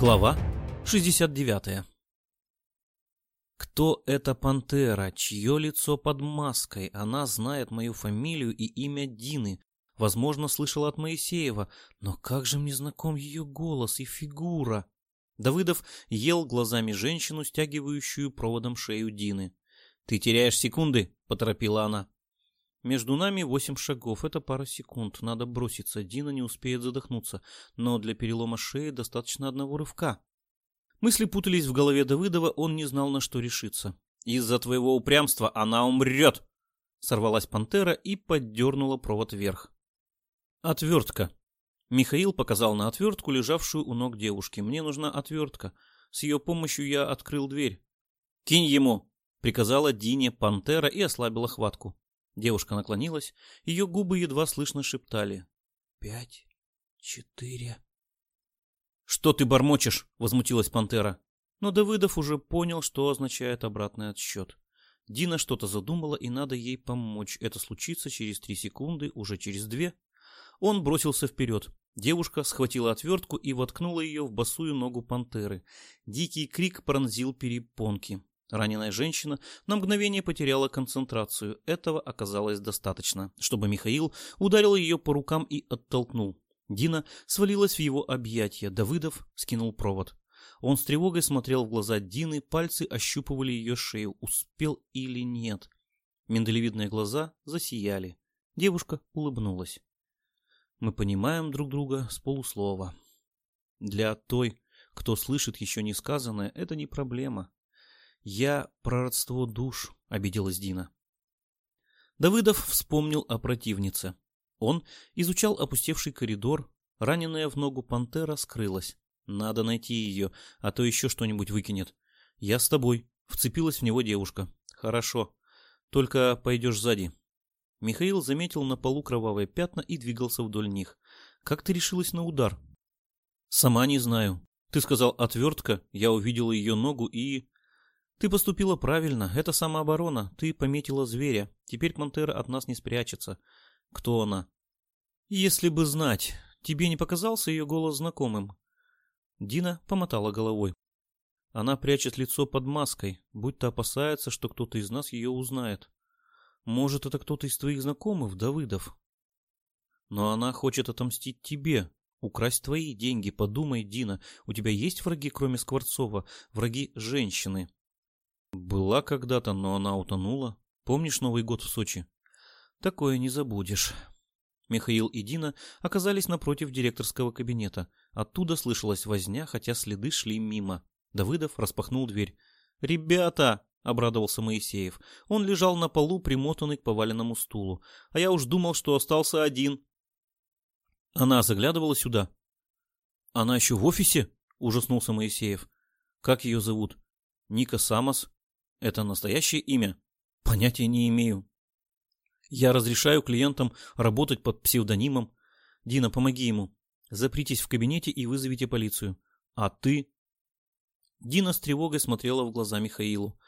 Глава 69 Кто эта пантера? Чье лицо под маской? Она знает мою фамилию и имя Дины. Возможно, слышала от Моисеева. Но как же мне знаком ее голос и фигура? Давыдов ел глазами женщину, стягивающую проводом шею Дины. «Ты теряешь секунды», — поторопила она. Между нами восемь шагов, это пара секунд, надо броситься, Дина не успеет задохнуться, но для перелома шеи достаточно одного рывка. Мысли путались в голове Давыдова, он не знал, на что решиться. «Из-за твоего упрямства она умрет!» Сорвалась пантера и поддернула провод вверх. «Отвертка!» Михаил показал на отвертку, лежавшую у ног девушки. «Мне нужна отвертка. С ее помощью я открыл дверь». «Кинь ему!» — приказала Дине пантера и ослабила хватку. Девушка наклонилась, ее губы едва слышно шептали. «Пять, четыре...» «Что ты бормочешь?» — возмутилась пантера. Но Давыдов уже понял, что означает обратный отсчет. Дина что-то задумала, и надо ей помочь. Это случится через три секунды, уже через две. Он бросился вперед. Девушка схватила отвертку и воткнула ее в босую ногу пантеры. Дикий крик пронзил перепонки. Раненая женщина на мгновение потеряла концентрацию. Этого оказалось достаточно, чтобы Михаил ударил ее по рукам и оттолкнул. Дина свалилась в его объятия. Давыдов скинул провод. Он с тревогой смотрел в глаза Дины, пальцы ощупывали ее шею. Успел или нет? Миндалевидные глаза засияли. Девушка улыбнулась. Мы понимаем друг друга с полуслова. Для той, кто слышит еще не сказанное, это не проблема. «Я про родство душ», — обиделась Дина. Давыдов вспомнил о противнице. Он изучал опустевший коридор, раненая в ногу пантера скрылась. Надо найти ее, а то еще что-нибудь выкинет. «Я с тобой», — вцепилась в него девушка. «Хорошо, только пойдешь сзади». Михаил заметил на полу кровавые пятна и двигался вдоль них. «Как ты решилась на удар?» «Сама не знаю. Ты сказал отвертка, я увидела ее ногу и...» Ты поступила правильно, это самооборона. Ты пометила зверя. Теперь пантера от нас не спрячется. Кто она? Если бы знать, тебе не показался ее голос знакомым? Дина помотала головой. Она прячет лицо под маской, будто опасается, что кто-то из нас ее узнает. Может, это кто-то из твоих знакомых, Давыдов? Но она хочет отомстить тебе, украсть твои деньги. Подумай, Дина, у тебя есть враги, кроме Скворцова? Враги женщины. Была когда-то, но она утонула. Помнишь Новый год в Сочи? Такое не забудешь. Михаил и Дина оказались напротив директорского кабинета. Оттуда слышалась возня, хотя следы шли мимо. Давыдов распахнул дверь. «Ребята!» — обрадовался Моисеев. Он лежал на полу, примотанный к поваленному стулу. «А я уж думал, что остался один». Она заглядывала сюда. «Она еще в офисе?» — ужаснулся Моисеев. «Как ее зовут?» «Ника Самос?» Это настоящее имя? Понятия не имею. Я разрешаю клиентам работать под псевдонимом. Дина, помоги ему. Запритесь в кабинете и вызовите полицию. А ты? Дина с тревогой смотрела в глаза Михаилу.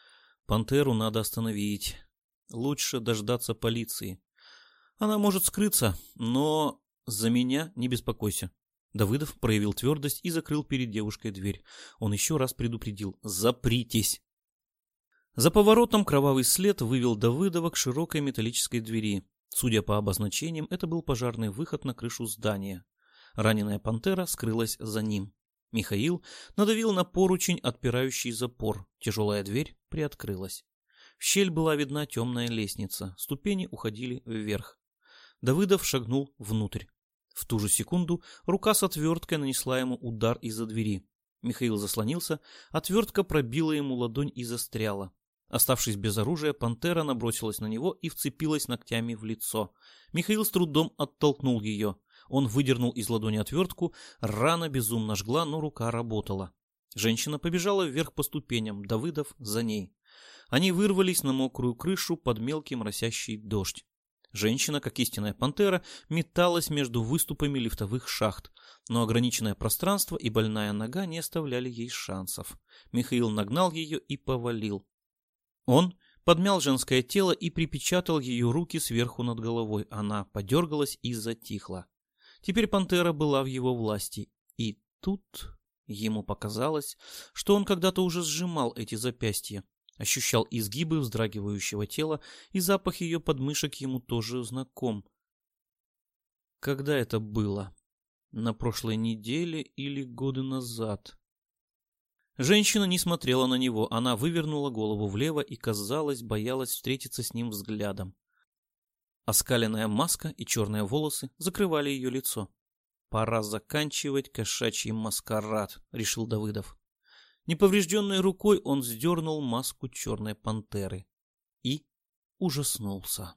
Пантеру надо остановить. Лучше дождаться полиции. Она может скрыться, но за меня не беспокойся. Давыдов проявил твердость и закрыл перед девушкой дверь. Он еще раз предупредил «Запритесь!» За поворотом кровавый след вывел Давыдова к широкой металлической двери. Судя по обозначениям, это был пожарный выход на крышу здания. Раненая пантера скрылась за ним. Михаил надавил на поручень, отпирающий запор. Тяжелая дверь приоткрылась. В щель была видна темная лестница. Ступени уходили вверх. Давыдов шагнул внутрь. В ту же секунду рука с отверткой нанесла ему удар из-за двери. Михаил заслонился, отвертка пробила ему ладонь и застряла. Оставшись без оружия, пантера набросилась на него и вцепилась ногтями в лицо. Михаил с трудом оттолкнул ее. Он выдернул из ладони отвертку, рана безумно жгла, но рука работала. Женщина побежала вверх по ступеням, Давыдов за ней. Они вырвались на мокрую крышу под мелкий моросящий дождь. Женщина, как истинная пантера, металась между выступами лифтовых шахт, но ограниченное пространство и больная нога не оставляли ей шансов. Михаил нагнал ее и повалил. Он подмял женское тело и припечатал ее руки сверху над головой. Она подергалась и затихла. Теперь пантера была в его власти. И тут Ему показалось, что он когда-то уже сжимал эти запястья, ощущал изгибы вздрагивающего тела, и запах ее подмышек ему тоже знаком. Когда это было? На прошлой неделе или годы назад? Женщина не смотрела на него, она вывернула голову влево и, казалось, боялась встретиться с ним взглядом. Оскаленная маска и черные волосы закрывали ее лицо. «Пора заканчивать кошачий маскарад», — решил Давыдов. Неповрежденной рукой он сдернул маску черной пантеры и ужаснулся.